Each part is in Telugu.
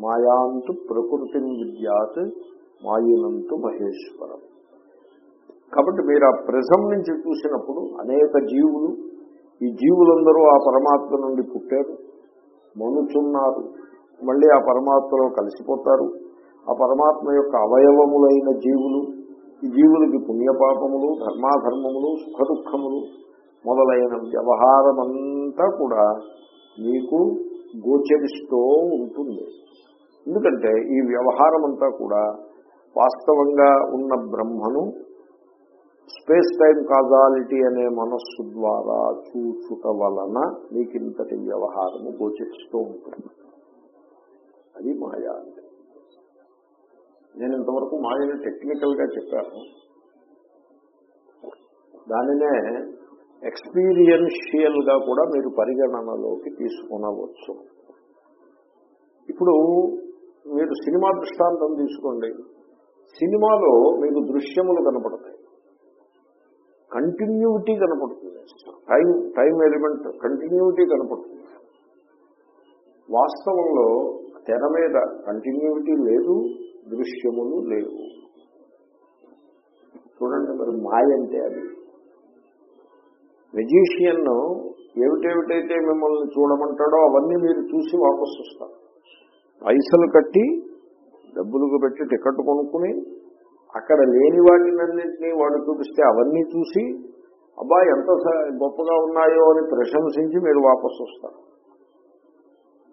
మాయాంతు ప్రకృతి విద్యాత్ మాయినంతు మహేశ్వరం. కాబట్టి మీరు ఆ ప్రజం నుంచి చూసినప్పుడు అనేక జీవులు ఈ జీవులందరూ ఆ పరమాత్మ నుండి పుట్టారు మనుచున్నారు మళ్ళీ ఆ పరమాత్మలో కలిసిపోతారు. ఆ పరమాత్మ యొక్క అవయవములైన జీవులు ఈ జీవులకి పుణ్యపాపములు ధర్మాధర్మములు సుఖదుఖములు మొదలైన వ్యవహారమంతా కూడా మీకు గోచరిస్తూ ఉంటుంది. ఎందుకంటే ఈ వ్యవహారం అంతా కూడా వాస్తవంగా ఉన్న బ్రహ్మను స్పేస్ టైం కాజాలిటీ అనే మనస్సు ద్వారా చూచుట వలన మీకు ఇంతటి వ్యవహారము గోచరిస్తూ ఉంటుంది. అది మాయా అంటే. నేను ఇంతవరకు మాయని టెక్నికల్గా చెప్పాను. దానినే ఎక్స్పీరియన్షియల్గా కూడా మీరు పరిగణనలోకి తీసుకునవచ్చు. ఇప్పుడు మీరు సినిమా దృష్టాంతం తీసుకోండి. సినిమాలో మీకు దృశ్యములు కనపడతాయి. కంటిన్యూటీ కనపడుతుంది. టైం టైం ఎలిమెంట్ కంటిన్యూటీ కనపడుతుంది. వాస్తవంలో తెర మీద కంటిన్యూటీ లేదు దృశ్యములు లేవు. చూడండి మరి మాయ అంటే అది. మెజీషియన్ ఏమిటేమిటైతే మిమ్మల్ని చూడమంటాడో అవన్నీ మీరు చూసి వాపసు వస్తారు. పైసలు కట్టి డబ్బులకు పెట్టి టికెట్ కొనుక్కుని అక్కడ లేని వాటినన్నింటినీ వాడు చూపిస్తే అవన్నీ చూసి అబ్బా ఎంత స- గొప్పగా ఉన్నాయో అని ప్రశంసించి మీరు వాపసు వస్తారు.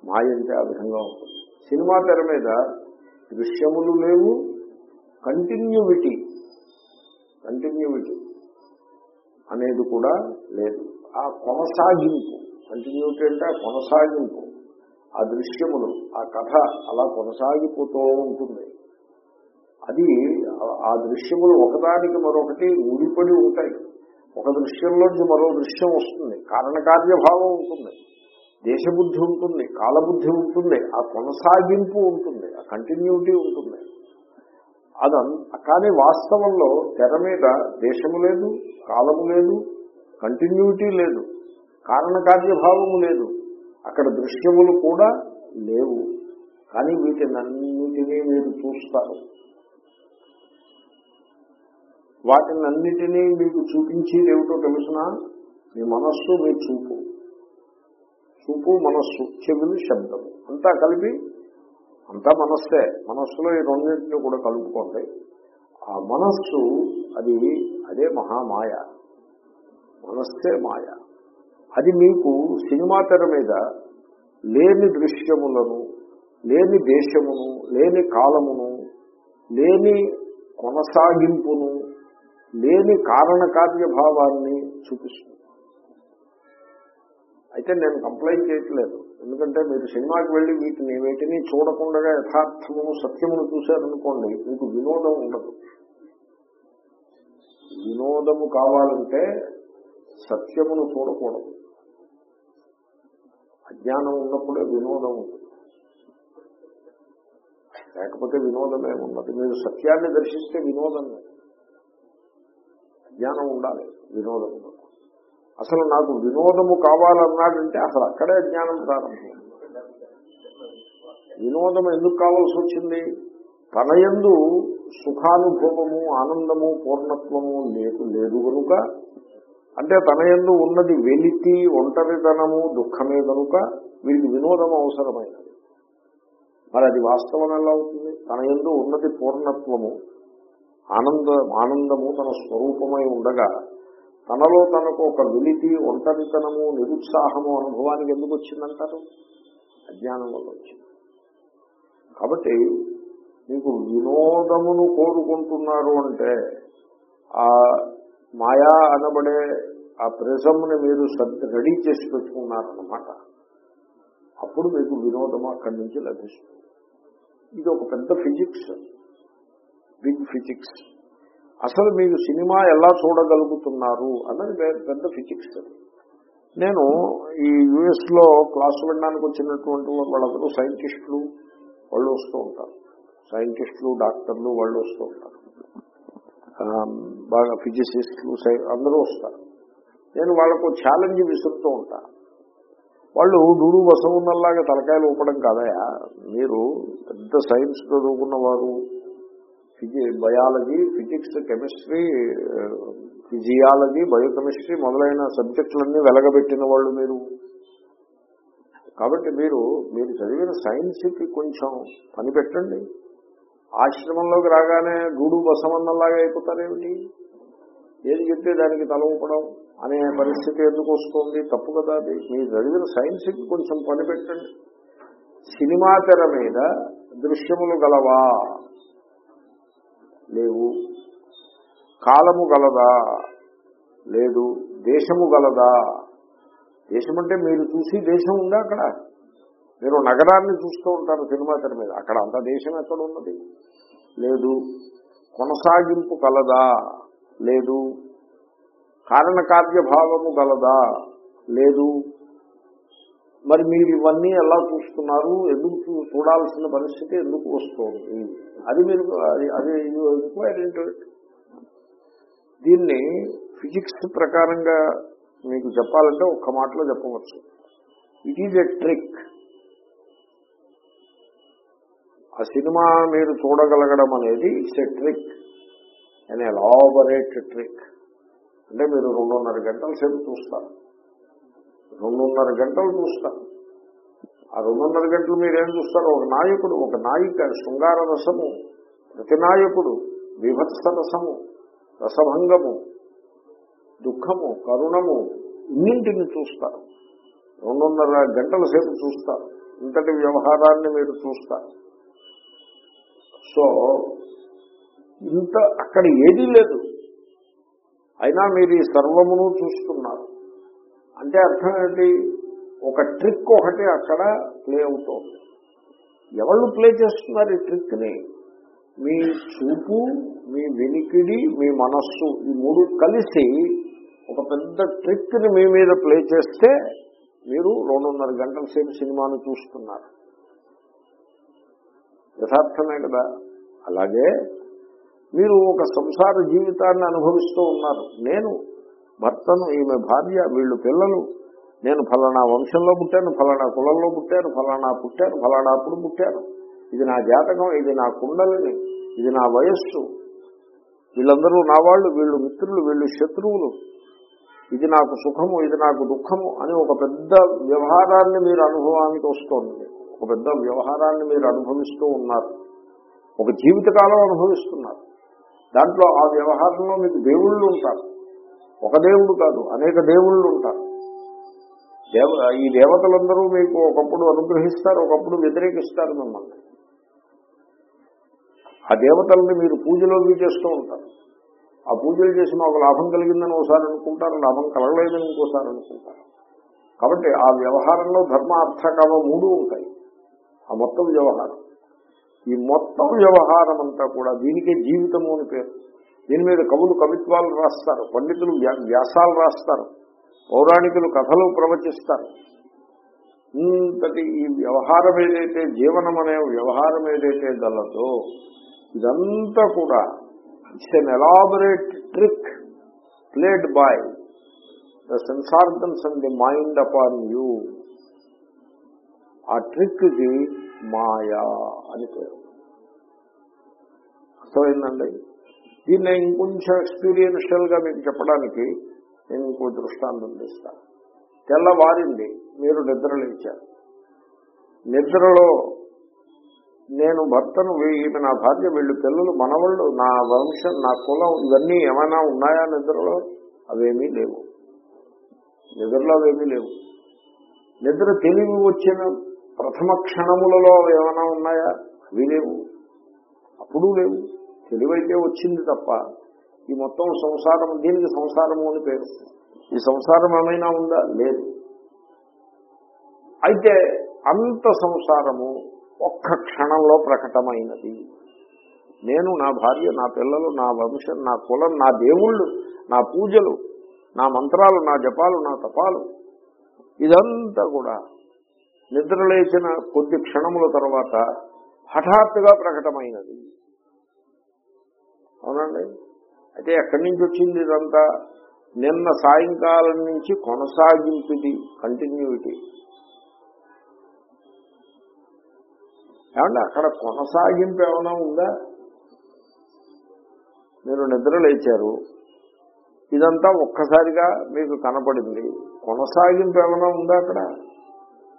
మా ఇంటి ఆ విధంగా ఉంటుంది. సినిమా తెర మీద దృశ్యములు లేవు కంటిన్యూవిటీ కంటిన్యూవిటీ అనేది కూడా లేదు. ఆ కొనసాగింపు కంటిన్యూటీ అంటే ఆ కొనసాగింపు ఆ దృశ్యములు ఆ కథ అలా కొనసాగిపోతూ ఉంటుంది. అది ఆ- ఆ దృశ్యములు ఒకదానికి మరొకటి ఊడిపడి ఉంటాయి. ఒక దృశ్యంలోంచి మరో దృశ్యం వస్తుంది. కారణకార్యభావం ఉంటుంది. దేశబుద్ధి ఉంటుంది కాలబుద్ధి ఉంటుంది ఆ కొనసాగింపు ఉంటుంది ఆ కంటిన్యూటీ ఉంటుంది. అదం కానీ వాస్తవంలో తెర మీద దేశము లేదు కాలము లేదు కంటిన్యూటీ లేదు కారణకార్యభావము లేదు అక్కడ దృశ్యములు కూడా లేవు. కానీ వీటినన్నిటినీ మీరు చూస్తారు. వాటినన్నిటినీ మీకు చూపించేది ఏమిటో తెలిసినా మీ మనస్సు మీ చూపు. చూపు మనస్సు చెవులు శబ్దము. అంతా కలిపి అంతా మనస్సే. మనస్సులో ఈ రెండింటిని కూడా కలుపుకోండి. ఆ మనస్సు అది అదే మహామాయ. మనస్సే మాయ. అది మీకు సినిమా తెర మీద లేని దృశ్యములను లేని దేశమును లేని కాలమును లేని కొనసాగింపును లేని కారణకార్యభావాన్ని చూపిస్తుంది. అయితే నేను కంప్లైంట్ చేయట్లేదు. ఎందుకంటే మీరు సినిమాకి వెళ్ళి వీటిని వీటిని చూడకుండా యథార్థము సత్యమును చూశారనుకోండి మీకు వినోదం ఉండదు. వినోదము కావాలంటే సత్యమును చూడకూడదు. అజ్ఞానం ఉన్నప్పుడే వినోదం ఉంటుంది. లేకపోతే వినోదమే ఉన్నది మీరు సత్యాన్ని దర్శిస్తే వినోదం లేదు అజ్ఞానం ఉండాలి వినోదం ఉండదు. అసలు నాకు వినోదము కావాలన్నాడంటే అసలు అక్కడే జ్ఞానం ప్రారంభం. వినోదం ఎందుకు కావాల్సి వచ్చింది? తన యందు సుఖానుభవము ఆనందము పూర్ణత్వము లేదు లేదు కనుక అంటే తన యందు ఉన్నది వెలితి ఒంటరితనము దుఃఖమే కనుక వీరికి వినోదం అవసరమైనది. మరి అది వాస్తవం ఎలా అవుతుంది? తన యందు ఉన్నది పూర్ణత్వము ఆనంద ఆనందము తన స్వరూపమై ఉండగా తనలో తనకు ఒక వెలితి ఒంటరితనము నిరుత్సాహము అనుభవానికి ఎందుకు వచ్చిందంటారు? అజ్ఞానం వల్ల వచ్చింది. కాబట్టి మీకు వినోదమును కోరుకుంటున్నారు అంటే ఆ మాయా అనబడే ఆ ప్రిజంని మీరు రెడీ చేసి పెట్టుకున్నారన్నమాట. అప్పుడు మీకు వినోదం అక్కడి నుంచి లభిస్తుంది. ఇది ఒక పెద్ద ఫిజిక్స్. Big physics. అసలు మీరు సినిమా ఎలా చూడగలుగుతున్నారు అన్నది పెద్ద ఫిజిక్స్ నేను ఈ యుఎస్లో క్లాస్ వినడానికి వచ్చినటువంటి వాళ్ళందరూ సైంటిస్టులు వాళ్ళు వస్తూ ఉంటారు. సైంటిస్టులు డాక్టర్లు వాళ్ళు వస్తూ ఉంటారు. బాగా ఫిజిసిస్టులు అందరూ వస్తారు. నేను వాళ్ళకు ఛాలెంజ్ విసురుతూ ఉంటాను వాళ్ళు డూడు బసవున్నలాగా తలకాయలు ఊపడం కాదయా. మీరు పెద్ద సైన్స్ చదువుకున్నవారు Fiji biology physics chemistry physiology biochemistry మొదలైన సబ్జెక్టులన్నీ వెలగబెట్టిన వాళ్ళు మీరు. కాబట్టి మీరు మీరు చదివిన సైన్స్కి కొంచెం పని పెట్టండి. ఆశ్రమంలోకి రాగానే గూడు బసమన్నలాగా అయిపోతారేమిటి? ఏది చెప్తే దానికి తల ఊపడం అనే పరిస్థితి ఎందుకు వస్తుంది? తప్పు కదా అది. మీరు చదివిన సైన్స్కి కొంచెం పని పెట్టండి. సినిమా తెర మీద దృశ్యములు గలవా? లేవు. కాలము గలదా? లేదు. దేశము గలదా? దేశం అంటే మీరు చూసి దేశం ఉందా అక్కడ? మీరు నగరాన్ని చూస్తూ ఉంటారు సినిమా తెర మీద. అక్కడ అంత దేశం ఎక్కడ ఉన్నది? లేదు. కొనసాగింపు కలదా లేదు. కారణకార్యభావము గలదా? లేదు. మరి మీరు ఇవన్నీ ఎలా చూస్తున్నారు? ఎందుకు చూడాల్సిన పరిస్థితి ఎందుకు వస్తుంది? అది మీరు అది అది ఎంక్వైరీ దీన్ని ఫిజిక్స్ ప్రకారంగా మీకు చెప్పాలంటే ఒక్క మాటలో చెప్పవచ్చు. ఇట్ ఈజ్ ఎ ట్రిక్ ఆ సినిమా మీరు చూడగలగడం అనేది it's a trick an elaborate trick అంటే మీరు రెండున్నర గంటల సేపు చూస్తారు. రెండున్నర గంటలు చూస్తారు ఆ రెండున్నర గంటలు మీరేం చూస్తారు? ఒక నాయకుడు ఒక నాయిక శృంగార రసము ప్రతి నాయకుడు విభత్స రసము రసభంగము దుఃఖము కరుణము ఇన్నింటిని చూస్తారు. రెండున్నర గంటల సేపు చూస్తారు ఇంతటి వ్యవహారాన్ని మీరు చూస్తారు సో ఇంత అక్కడ ఏదీ లేదు. అయినా మీరు ఈ సర్వమును చూస్తున్నారు. అంటే అర్థం ఏంటి? ఒక ట్రిక్ ఒకటి అక్కడ ప్లే అవుతోంది. ఎవళ్ళు ప్లే చేస్తున్నారు ఈ ట్రిక్ని? మీ చూపు మీ వినికిడి మీ మనస్సు ఈ మూడు కలిసి ఒక పెద్ద ట్రిక్ని మీ మీద ప్లే చేస్తే మీరు రెండున్నర గంటల సేపు సినిమాను చూస్తున్నారు. యథార్థమే కదా? అలాగే మీరు ఒక సంసార జీవితాన్ని అనుభవిస్తూ ఉన్నారు. నేను భర్తను ఈమె భార్య వీళ్ళు పిల్లలు. నేను ఫలానా వంశంలో పుట్టాను ఫలానా కులంలో పుట్టాను ఫలానా పుట్టాను ఫలానా అప్పుడు పుట్టాను. ఇది నా జాతకం ఇది నా కుండలిని ఇది నా వయస్సు. వీళ్ళందరూ నా వాళ్ళు వీళ్ళు మిత్రులు వీళ్ళు శత్రువులు. ఇది నాకు సుఖము ఇది నాకు దుఃఖము అని ఒక పెద్ద వ్యవహారాన్ని మీరు అనుభవానికి వస్తోంది ఒక పెద్ద వ్యవహారాన్ని మీరు అనుభవిస్తూ ఉన్నారు. ఒక జీవితకాలం అనుభవిస్తున్నారు. దాంట్లో ఆ వ్యవహారంలో మీకు దేవుళ్ళు ఉంటారు. ఒక దేవుడు కాదు అనేక దేవుళ్ళు ఉంటారు. దేవ ఈ దేవతలందరూ మీకు ఒకప్పుడు అనుగ్రహిస్తారు ఒకప్పుడు వ్యతిరేకిస్తారు మిమ్మల్ని. ఆ దేవతల్ని మీరు పూజలోకి చేస్తూ ఉంటారు. ఆ పూజలు చేసి మాకు లాభం కలిగిందని ఒకసారి అనుకుంటారు లాభం కలగలేదని ఇంకోసారి అనుకుంటారు. కాబట్టి ఆ వ్యవహారంలో ధర్మ అర్థ కామ మూడు ఉంటాయి. ఆ మొత్తం వ్యవహారం. ఈ మొత్తం వ్యవహారం అంతా కూడా దీనికే జీవితము అని పేరు. దీని మీద కవులు కవిత్వాలు రాస్తారు పండితులు వ్యాసాలు రాస్తారు పౌరాణికులు కథలు ప్రవచిస్తారు. ఇంతటి ఈ వ్యవహారం ఏదైతే జీవనం అనే వ్యవహారం ఏదైతే గలదో ఇదంతా కూడా it's an elaborate trick played by the sense organs and the mind upon you ఆ ట్రిక్కి మాయా అని పేరు. అర్థమైందండి? దీన్ని ఇంకొంచెం ఎక్స్పీరియన్షియల్గా మీకు చెప్పడానికి నేను ఇంకో దృష్టాంతం తెస్తాను తెల్లవారింది మీరు నిద్ర లేచారు. నిద్రలో నేను భర్తను ఈమె నా భార్య వీళ్ళు పిల్లలు మనవాళ్ళు నా వంశం నా కులం ఇవన్నీ ఏమైనా ఉన్నాయా నిద్రలో? అవేమీ లేవు. నిద్రలో అవేమీ లేవు. నిద్ర తెలివి వచ్చిన ప్రథమ క్షణములలో అవి ఏమైనా ఉన్నాయా? అవి లేవు. అప్పుడు లేవు. తెలివైతే వచ్చింది తప్ప ఈ మొత్తం సంసారం దీనికి సంసారము అని పేరు. ఈ సంసారం ఏమైనా ఉందా? లేదు. అయితే అంత సంసారము ఒక్క క్షణంలో ప్రకటమైనది. నేను నా భార్య నా పిల్లలు నా వంశం నా కులం నా దేవుళ్ళు నా పూజలు నా మంత్రాలు నా జపాలు నా తపాలు ఇదంతా కూడా నిద్రలేచిన కొద్ది క్షణముల తర్వాత హఠాత్తుగా ప్రకటమైనది. అవునండి. అయితే ఎక్కడి నుంచి వచ్చింది ఇదంతా? నిన్న సాయంకాలం నుంచి కొనసాగింపుది కంటిన్యూటీ ఏమంటే అక్కడ కొనసాగింపు ఏమైనా ఉందా? మీరు నిద్ర లేచారు. ఇదంతా ఒక్కసారిగా మీకు కనపడింది. కొనసాగింపు ఏమైనా ఉందా అక్కడ?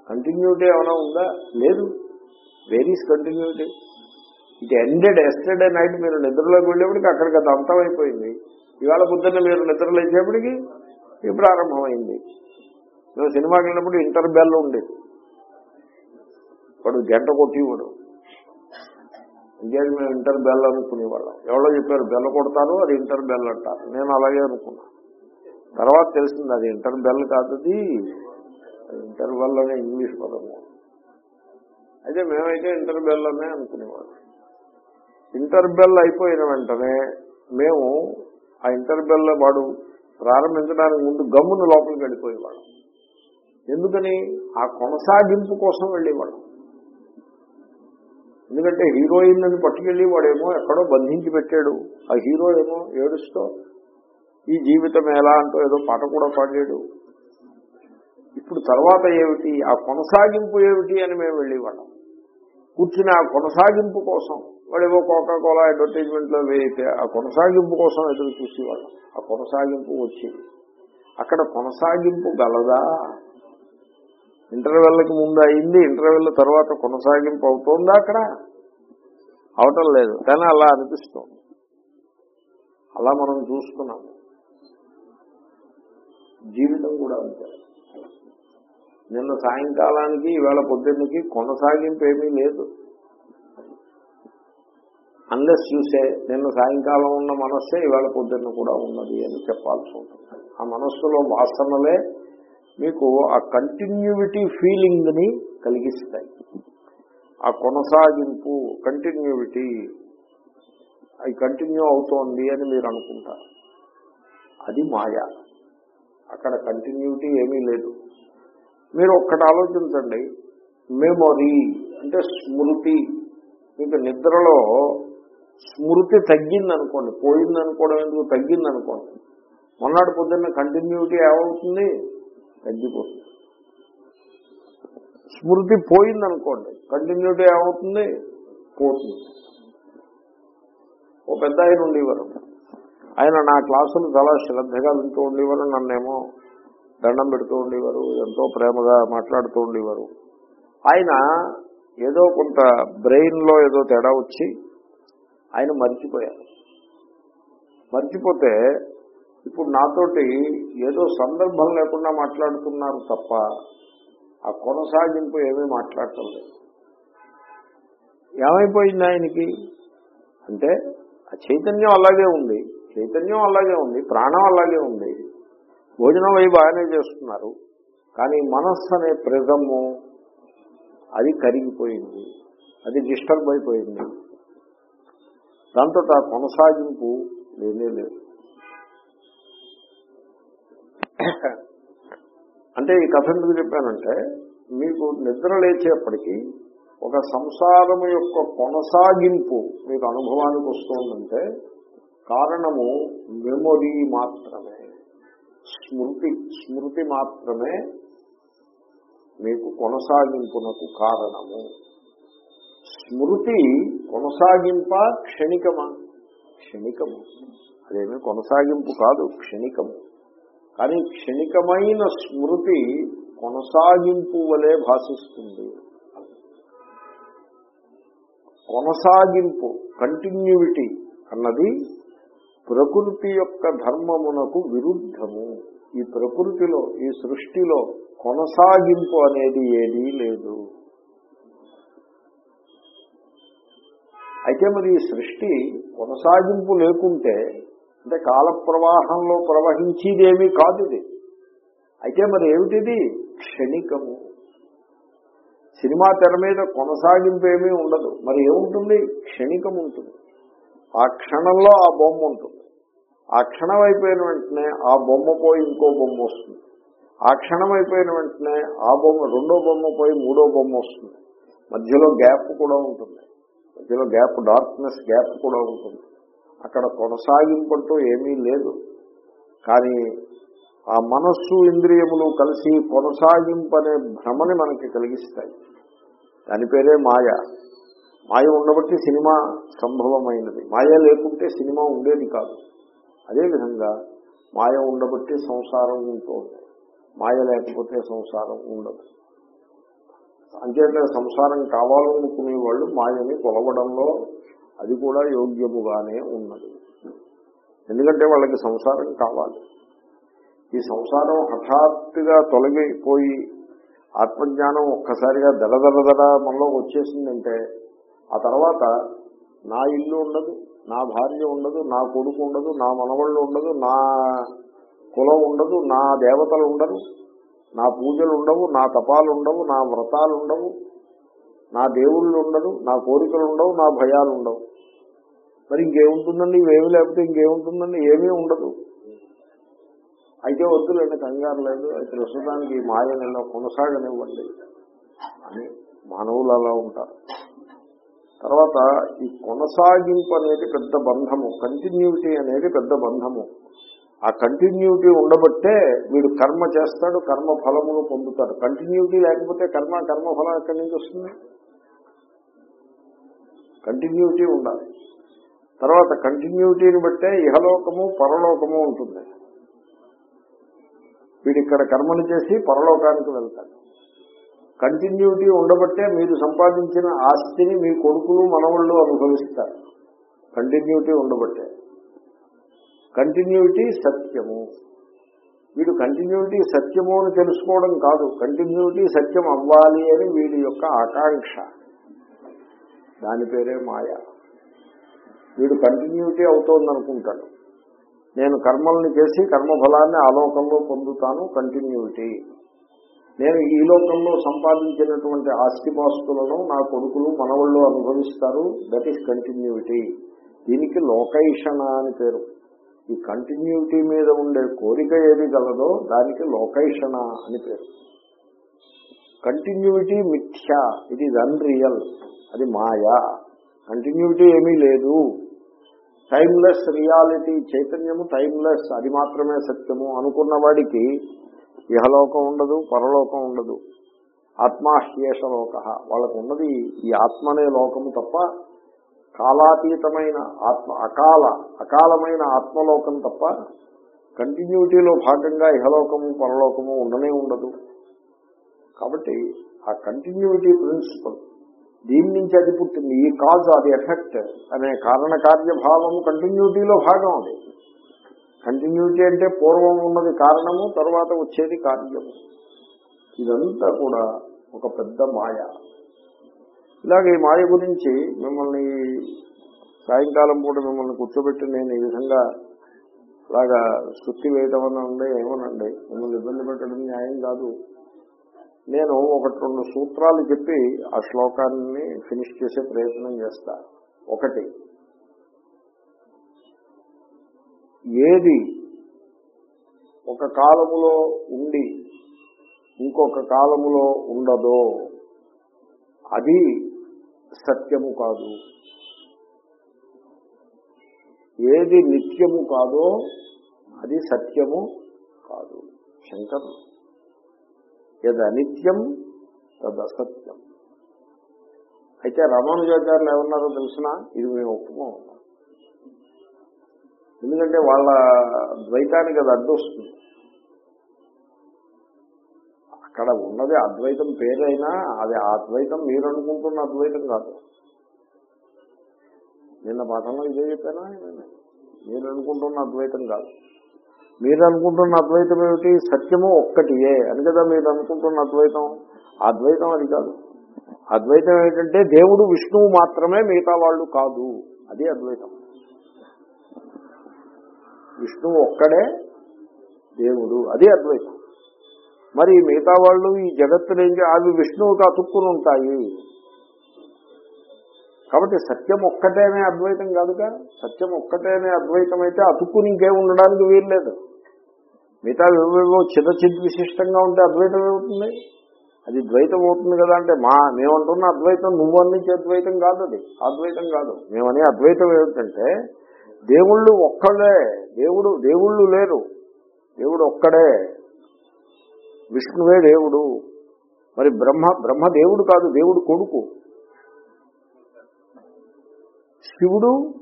కంటిన్యూటీ ఏమైనా ఉందా? లేదు. Where's continuity it ended yesterday night మీరు నిద్రలోకి వెళ్ళేప్పటికి అక్కడికి అది అంతమైపోయింది. ఇవాళ పొద్దున్న మీరు నిద్రలేసేపటికి ఇది ప్రారంభమైంది. మేము సినిమాకి వెళ్ళినప్పుడు ఇంటర్ బెల్ ఉండేది వాడు గంట కొట్టేవాడు. ఇంకేది మేము ఇంటర్ బెల్ అనుకునేవాళ్ళం. ఎవరో చెప్పారు బెల్ కొడతారు అది ఇంటర్ బెల్ అంటారు నేను అలాగే అనుకున్నా. తర్వాత తెలిసింది అది ఇంటర్ బెల్ కాదు అది ఇంటర్ బెల్ అనే ఇంగ్లీష్ పదము. అయితే మేమైతే ఇంటర్ బెల్ అనే అనుకునేవాళ్ళం. ఇంటర్ బెల్ అయిపోయిన వెంటనే మేము ఆ ఇంటర్బెల్ వాడు ప్రారంభించడానికి ముందు గమ్మున లోపలికి వెళ్ళిపోయేవాడు. ఎందుకని? ఆ కొనసాగింపు కోసం వెళ్ళేవాడు. ఎందుకంటే హీరోయిన్ అని పట్టుకెళ్ళి వాడేమో ఎక్కడో బంధించి పెట్టాడు. ఆ హీరో ఏమో ఏడుస్తూ ఈ జీవితం ఎలా? అంటూ ఏదో పాట కూడా పాడాడు. ఇప్పుడు తర్వాత ఏమిటి? ఆ కొనసాగింపు ఏమిటి అని మేము వెళ్ళేవాళ్ళం. కూర్చుని ఆ కొనసాగింపు కోసం వాడేవో కోకా కోలా అడ్వర్టైజ్మెంట్లో వేయితే ఆ కొనసాగింపు కోసం ఎదురు చూసేవాళ్ళం. ఆ కొనసాగింపు వచ్చింది. అక్కడ కొనసాగింపు గలదా? ఇంటర్వెల్కి ముందు అయింది ఇంటర్వెల్ తర్వాత కొనసాగింపు అవుతోందా అక్కడ? అవటం లేదు కానీ అలా అనిపిస్తోంది. అలా మనం చూసుకున్నాం. జీవితం కూడా అంతే. నిన్న సాయంకాలానికి ఈవేళ పొద్దున్నకి కొనసాగింపు ఏమీ లేదు అన్లెస్ చూసే నిన్న సాయంకాలం ఉన్న మనస్సే ఈవేళ పొద్దున్న కూడా ఉన్నది అని చెప్పాల్సి ఉంటుంది. ఆ మనస్సులో వాసనలే మీకు ఆ కంటిన్యూవిటీ ఫీలింగ్ని కలిగిస్తాయి. ఆ కొనసాగింపు కంటిన్యూవిటీ అది కంటిన్యూ అవుతోంది అని మీరు అనుకుంటారు. అది మాయ. అక్కడ కంటిన్యూటీ ఏమీ లేదు. మీరు ఒక్కటి ఆలోచించండి. మెమొరీ అంటే స్మృతి. మీకు నిద్రలో స్మృతి తగ్గిందనుకోండి. పోయిందనుకోవడం ఎందుకు? తగ్గిందనుకోండి. మొన్నటి పొద్దున్న కంటిన్యూటీ ఏమవుతుంది? తగ్గిపోతుంది. స్మృతి పోయిందనుకోండి. కంటిన్యూటీ ఏమవుతుంది? పోతుంది. ఓ పెద్ద ఆయన ఉండేవారు. ఆయన నా క్లాసులు చాలా శ్రద్ధగా వింటూ ఉండేవారు. నన్నేమో దండం పెడుతూ ఉండేవారు ఎంతో ప్రేమగా మాట్లాడుతూ ఉండేవారు. ఆయన ఏదో కొంత బ్రెయిన్లో ఏదో తేడా వచ్చి ఆయన మర్చిపోయారు. మర్చిపోతే ఇప్పుడు నాతోటి ఏదో సందర్భం లేకుండా మాట్లాడుతున్నారు తప్ప ఆ కొనసాగింపు ఏమీ మాట్లాడటం లేదు. ఏమైపోయింది ఆయనకి? అంటే ఆ చైతన్యం అలాగే ఉంది చైతన్యం అలాగే ఉంది ప్రాణం అలాగే ఉంది. భోజనం అవి బాగానే చేస్తున్నారు. కానీ మనస్సు అనే ప్రిజము అది కరిగిపోయింది. అది డిస్టర్బ్ అయిపోయింది. దాంతో ఆ కొనసాగింపు లేనే లేదు. అంటే ఈ కథ ఎందుకు చెప్పానంటే మీకు నిద్ర లేచేప్పటికీ ఒక సంసారం యొక్క కొనసాగింపు మీకు అనుభవానికి వస్తుందంటే కారణము మెమొరీ మాత్రమే. స్మృతి స్మృతి మాత్రమే మీకు కొనసాగింపునకు కారణము. స్మృతి కొనసాగింప క్షణికమా? క్షణికము. అదేమి కొనసాగింపు కాదు క్షణికము. కానీ క్షణికమైన స్మృతి కొనసాగింపు వలె భాషిస్తుంది. కొనసాగింపు కంటిన్యూవిటీ అన్నది ప్రకృతి యొక్క ధర్మమునకు విరుద్ధము. ఈ ప్రకృతిలో ఈ సృష్టిలో కొనసాగింపు అనేది ఏదీ లేదు. అయితే మరి ఈ సృష్టి కొనసాగింపు లేకుంటే అంటే కాల ప్రవాహంలో ప్రవహించేదేమీ కాదు ఇది. అయితే మరి ఏమిటిది? క్షణికము. సినిమా తెర మీద కొనసాగింపు ఏమీ ఉండదు. మరి ఏముంటుంది? క్షణికం ఉంటుంది. ఆ క్షణంలో ఆ బొమ్మ ఉంటుంది. ఆ క్షణం అయిపోయిన వెంటనే ఆ బొమ్మ పోయి ఇంకో బొమ్మ వస్తుంది. ఆ క్షణం అయిపోయిన వెంటనే ఆ బొమ్మ రెండో బొమ్మ పోయి మూడో బొమ్మ వస్తుంది. మధ్యలో గ్యాప్ కూడా ఉంటుంది. మధ్యలో గ్యాప్ డార్క్నెస్ గ్యాప్ కూడా ఉంటుంది. అక్కడ కొనసాగింపంటూ ఏమీ లేదు. కానీ ఆ మనస్సు ఇంద్రియములు కలిసి కొనసాగింపు అనే భ్రమని మనకి కలిగిస్తాయి. దాని పేరే మాయ. మాయ ఉండబట్టి సినిమా సంభవమైనది. మాయ లేకుంటే సినిమా ఉండేది కాదు. అదేవిధంగా మాయ ఉండబట్టి సంసారం ఉంటుంది. మాయ లేకపోతే సంసారం ఉండదు. అంచేత సంసారం కావాలనుకునే వాళ్ళు మాయని కొలవడంలో అది కూడా యోగ్యముగానే ఉన్నది. ఎందుకంటే వాళ్ళకి సంసారం కావాలి. ఈ సంసారం హఠాత్తుగా తొలగిపోయి ఆత్మజ్ఞానం ఒక్కసారిగా దడదడదడ మనలో వచ్చేసిందంటే ఆ తర్వాత నా ఇల్లు ఉండదు నా భార్య ఉండదు నా కొడుకు ఉండదు నా మనవళ్ళు ఉండదు నా కులం ఉండదు నా దేవతలు ఉండరు నా పూజలు ఉండవు నా తపాలు ఉండవు నా వ్రతాలు ఉండవు నా దేవుళ్ళు ఉండరు నా కోరికలు ఉండవు నా భయాలు ఉండవు. మరి ఇంకేముంటుందండి? ఇవేమి లేకపోతే ఇంకేముంటుందండి? ఏమీ ఉండదు. అయితే వద్దులేండి కంగారు లేదు. అయితే ప్రస్తుతానికి ఈ మాయనలో కొనసాగనివ్వండి. అని మానవులు అలా ఉంటారు. తర్వాత ఈ కొనసాగింపు అనేది పెద్ద బంధము కంటిన్యూటీ అనేది పెద్ద బంధము. ఆ కంటిన్యూటీ ఉండబట్టే వీడు కర్మ చేస్తాడు కర్మ ఫలములు పొందుతాడు. కంటిన్యూటీ లేకపోతే కర్మ కర్మ ఫలం ఎక్కడి నుంచి వస్తుంది? కంటిన్యూటీ ఉండాలి. తర్వాత కంటిన్యూటీని బట్టే ఇహలోకము పరలోకము ఉంటుంది. వీడు ఇక్కడ కర్మలు చేసి పరలోకానికి వెళ్తాడు. కంటిన్యూటీ ఉండబట్టే మీరు సంపాదించిన ఆస్తిని మీ కొడుకులు మనవళ్ళు అనుభవిస్తారు. కంటిన్యూటీ ఉండబట్టే. కంటిన్యూటీ సత్యము. వీడు కంటిన్యూటీ సత్యము అని తెలుసుకోవడం కాదు. కంటిన్యూటీ సత్యం అవ్వాలి అని వీడి యొక్క ఆకాంక్ష. దాని పేరే మాయ. వీడు కంటిన్యూటీ అవుతోందనుకుంటాడు. నేను కర్మల్ని చేసి కర్మఫలాన్ని ఆలోకంలో పొందుతాను. కంటిన్యూటీ. నేను ఈ లోకంలో సంపాదించినటువంటి ఆస్తిపాస్తులను నా కొడుకులు మనవళ్ళు అనుభవిస్తారు. దట్ ఈస్ కంటిన్యూటీ దీనికి లోకైషణ అని పేరు. ఈ కంటిన్యూటీ మీద ఉండే కోరిక ఏది గలదో దానికి లోకైషణ అని పేరు. కంటిన్యూటీ మిథ్య. ఇట్ ఈజ్ అన్రియల్ అది మాయా. కంటిన్యూటీ ఏమీ లేదు. టైమ్లెస్ రియాలిటీ చైతన్యము టైమ్లెస్ అది మాత్రమే సత్యము. అనుకున్న వాడికి ఇహలోకం ఉండదు పరలోకం ఉండదు. ఆత్మాహ్యేష లోక వాళ్ళకు ఉన్నది ఈ ఆత్మ అనే లోకము తప్ప కాలాతీతమైన ఆత్మ అకాల అకాలమైన ఆత్మలోకం తప్ప కంటిన్యూటీలో భాగంగా ఇహలోకము పరలోకము ఉండనే ఉండదు. కాబట్టి ఆ కంటిన్యూటీ ప్రిన్సిపల్ దీని నుంచి అది పుట్టింది. ఈ కాజ్ అది ఎఫెక్ట్ అనే కారణకార్యభావము కంటిన్యూటీలో భాగం అది. కంటిన్యూటీ అంటే పూర్వం ఉన్నది కారణము తర్వాత వచ్చేది కార్యము. ఇదంతా కూడా ఒక పెద్ద మాయ. ఇలాగ ఈ మాయ గురించి మిమ్మల్ని సాయంకాలం పూట మిమ్మల్ని కూర్చోబెట్టి నేను ఈ విధంగా అలాగా శుద్ధి వేయటం అని ఉండే ఏమోనండి? మిమ్మల్ని ఇబ్బంది పెట్టడం న్యాయం కాదు. నేను ఒకటి రెండు సూత్రాలు చెప్పి ఆ శ్లోకాన్ని ఫినిష్ చేసే ప్రయత్నం చేస్తా. ఒకటి ఏది ఒక కాలములో ఉండి ఇంకొక కాలములో ఉండదో అది సత్యము కాదు. ఏది నిత్యము కాదో అది సత్యము కాదు. శంకర్ ఏది అనిత్యం తద్ అసత్యం అయితే రామానుజాచార్యులు ఏమన్నారో తెలిసిన? ఇది మేము ఒప్పుకోం ఎందుకంటే వాళ్ళ ద్వైతానికి అది అడ్డొస్తుంది అక్కడ ఉన్నది అద్వైతం పేరైనా అది అద్వైతం మీరు అనుకుంటున్న అద్వైతం కాదు. నిన్న పాఠంలో ఇదే చెప్పానా? మీరు అనుకుంటున్న అద్వైతం కాదు. మీరు అనుకుంటున్న అద్వైతం ఏమిటి? సత్యము ఒక్కటియే. అని కదా మీరు అనుకుంటున్న అద్వైతం? అద్వైతం అది కాదు. అద్వైతం ఏంటంటే దేవుడు విష్ణువు మాత్రమే మిగతా వాళ్ళు కాదు. అది అద్వైతం. విష్ణువు ఒక్కడే దేవుడు. అది అద్వైతం. మరి మిగతా వాళ్ళు ఈ జగత్తులు ఏం అవి విష్ణువుకి అతుక్కుని ఉంటాయి. కాబట్టి సత్యం ఒక్కటేనే అద్వైతం కాదుగా? సత్యం ఒక్కటేనే అద్వైతం అయితే అతుక్కుని ఇంకేం ఉండడానికి వీల్లేదు మిగతా ఏవేవో చిన్న చిద్ విశిష్టంగా ఉంటే అద్వైతం ఏమవుతుంది? అది ద్వైతం అవుతుంది కదా అంటే మా మేమంటున్న అద్వైతం నువ్వు అందించే అద్వైతం కాదు అది. అద్వైతం కాదు. మేమనే అద్వైతం ఏమిటంటే దేవుళ్ళు ఒక్కడే దేవుడు దేవుళ్ళు లేరు. దేవుడు ఒక్కడే. విష్ణువే దేవుడు. మరి బ్రహ్మ బ్రహ్మ దేవుడు కాదు దేవుడు కొడుకు. శివుడు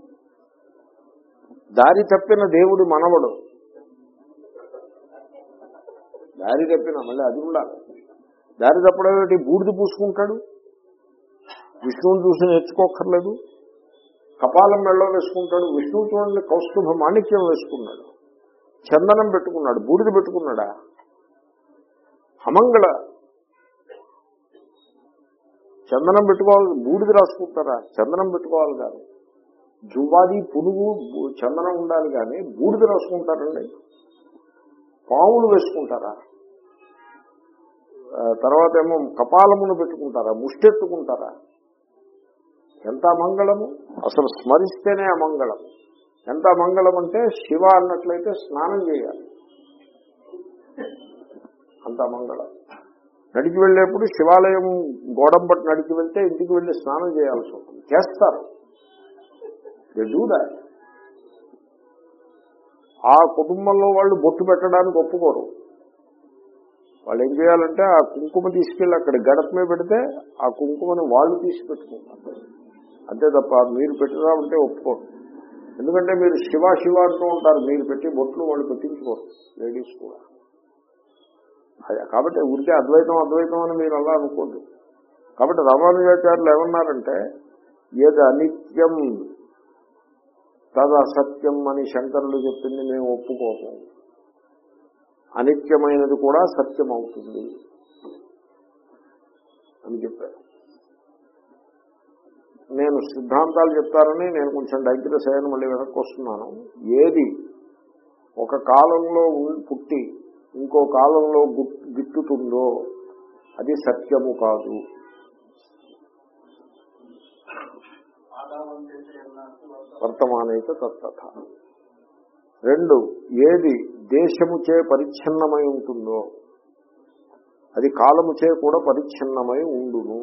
దారి తప్పిన దేవుడు మనవడు. దారి తప్పిన మళ్ళీ అది ఉండాలి దారి తప్పడం ఏమిటి బూడిద పూసుకుంటాడు. విష్ణువుని చూసి నేర్చుకోక్కర్లేదు. కపాలం మెళ్ళలో వేసుకుంటాడు విష్ణువు చూడండి కౌస్తుభ మాణిక్యం వేసుకున్నాడు చందనం పెట్టుకున్నాడు బూడిద పెట్టుకున్నాడా? అమంగళ చందనం పెట్టుకోవాలి బూడిద రాసుకుంటారా? చందనం పెట్టుకోవాలి కానీ జువాది పురుగు చందనం ఉండాలి కానీ బూడిద రాసుకుంటారండి. పావులు వేసుకుంటారా? తర్వాత ఏమో కపాలమును పెట్టుకుంటారా? ముష్టెత్తుకుంటారా? ఎంత అమంగళము అసలు స్మరిస్తేనే అమంగళం ఎంత అమంగళం అంటే శివ అన్నట్లయితే స్నానం చేయాలి. అంత అమంగళం నడిచి వెళ్ళేప్పుడు శివాలయం గోడం పట్టి నడిచి వెళ్తే ఇంటికి వెళ్ళి స్నానం చేయాల్సి ఉంటుంది చేస్తారు. దే ఆ కుటుంబంలో వాళ్ళు బొట్టు పెట్టడానికి ఒప్పుకోరు. వాళ్ళు ఏం చేయాలంటే ఆ కుంకుమ తీసుకెళ్ళి అక్కడ గడప మీద పెడితే ఆ కుంకుమని వాళ్ళు తీసి పెట్టుకుంటారు. అంతే తప్ప మీరు పెట్టినామంటే ఉంటే ఎందుకంటే మీరు శివ శివ అంటూ ఉంటారు. మీరు పెట్టి బొట్లు వాళ్ళు పెట్టించుకోరు. లేడీస్ కూడా. కాబట్టి ఉడితే అద్వైతం అద్వైతం అని మీరు అలా అనుకోండి కాబట్టి రమానుజాచార్యులు ఏమన్నారంటే ఏది అనిత్యం తద అసత్యం అని శంకరులు చెప్పింది మేము ఒప్పుకోము. అనిత్యమైనది కూడా సత్యం అవుతుంది అని చెప్పారు. నేను సిద్ధాంతాలు చెప్తారని నేను కొంచెం డైగ్రెస్ అయ్యాను మళ్ళీ వెనక్కి వస్తున్నాను. ఏది? ఒక కాలంలో పుట్టి ఇంకో కాలంలో గిట్టుతుందో అది సత్యము కాదు. వర్తమానైతే తత్త రెండు ఏది దేశముచే పరిచ్ఛిన్నమై ఉంటుందో అది కాలముచే కూడా పరిచ్ఛిన్నమై ఉండును.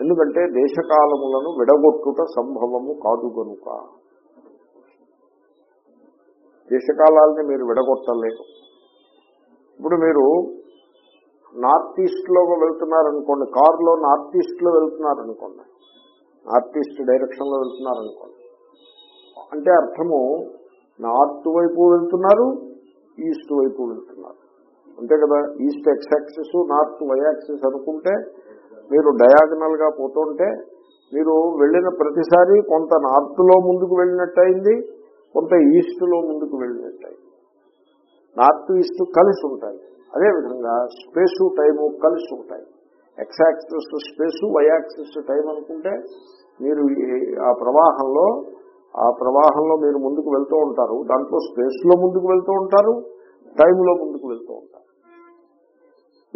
ఎందుకంటే దేశకాలములను విడగొట్టుట సంభవము కాదు కనుక దేశకాలాలని మీరు విడగొట్టలేరు ఇప్పుడు మీరు నార్త్ ఈస్ట్లో వెళ్తున్నారనుకోండి కారులో నార్త్ ఈస్ట్లో వెళ్తున్నారనుకోండి నార్త్ ఈస్ట్ డైరెక్షన్లో వెళ్తున్నారనుకోండి అంటే అర్థము నార్త్ వైపు వెళ్తున్నారు ఈస్ట్ వైపు వెళ్తున్నారు. అంతే కదా east X axis north Y axis అనుకుంటే మీరు డయాగనల్గా పోతుంటే మీరు వెళ్ళిన ప్రతిసారి కొంత నార్త్లో ముందుకు వెళ్ళినట్టయింది కొంత ఈస్ట్లో ముందుకు వెళ్ళినట్టయింది. నార్త్ ఈస్ట్ కలిసి ఉంటాయి. అదేవిధంగా స్పేసు టైము కలిసి ఉంటాయి. X axis space Y axis time అనుకుంటే మీరు ఆ ప్రవాహంలో ఆ ప్రవాహంలో మీరు ముందుకు వెళ్తూ ఉంటారు. దాంట్లో స్పేస్లో ముందుకు వెళ్తూ ఉంటారు టైంలో ముందుకు వెళ్తూ ఉంటారు.